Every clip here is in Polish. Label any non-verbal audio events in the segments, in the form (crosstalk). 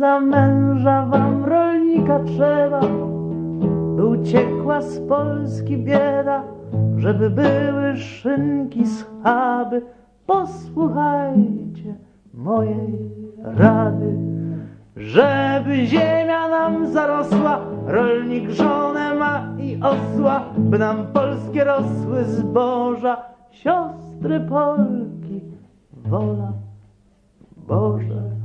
za męża wam rolnika trzeba, by uciekła z Polski bieda, żeby były szynki schaby. Posłuchajcie mojej rady, żeby ziemia nam zarosła, rolnik żonę ma i osła, by nam polskie rosły zboża, siostry Polki, wola Boże.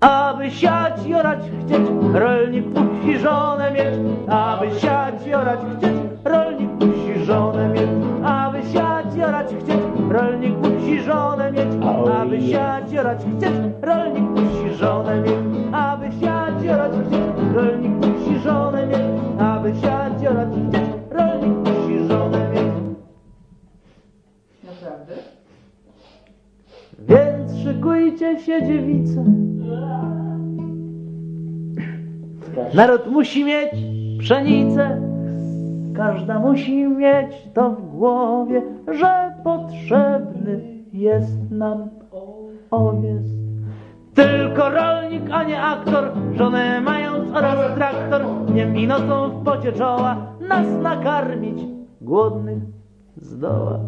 Aby siać i orać chcieć, rolnik musi żonę mieć. Aby siać i orać chcieć, rolnik musi żonę mieć. Aby siać i orać chcieć, rolnik musi żonę mieć. Aby siać i orać chcieć, rolnik musi żonę mieć. Aby siać i orać chcieć, rolnik musi żonę mieć. Aby siać i orać chcieć, rolnik musi żonę mieć. Naprawdę? Więc szykujcie się dziewice. Naród musi mieć pszenicę. Każda musi mieć to w głowie, że potrzebny jest nam owiec. Tylko rolnik, a nie aktor, żonę mając oraz traktor, dniem i nocą w pocie czoła, nas nakarmić głodnych zdoła.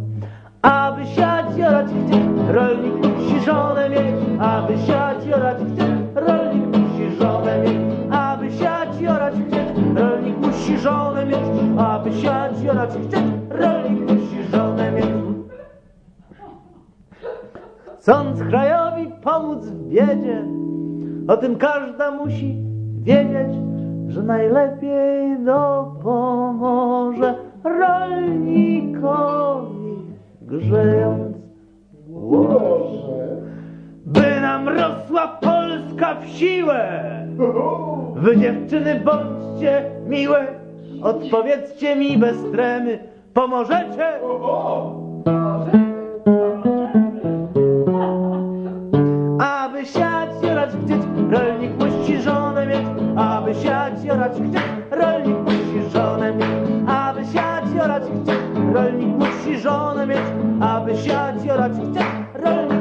Aby siać i orać chcieć, rolnik musi żonę mieć. Aby siać i orać chcieć, mieć. Aby siać i orać chcieć, rolnik musi żonę mieć. Chcąc krajowi pomóc w biedzie, o tym każda musi wiedzieć, że najlepiej dopomoże rolnikowi, grzejąc Boże. by nam rosła Polska w siłę. (laughs) Wy dziewczyny bądźcie miłe, odpowiedzcie mi bez tremy, pomożecie? Aby siać orać chcieć, rolnik musi żonę mieć. Aby siać orać chcieć, rolnik musi żonę mieć. Aby siać orać chcieć, rolnik musi żonę mieć. Aby siać orać chcieć, rolnik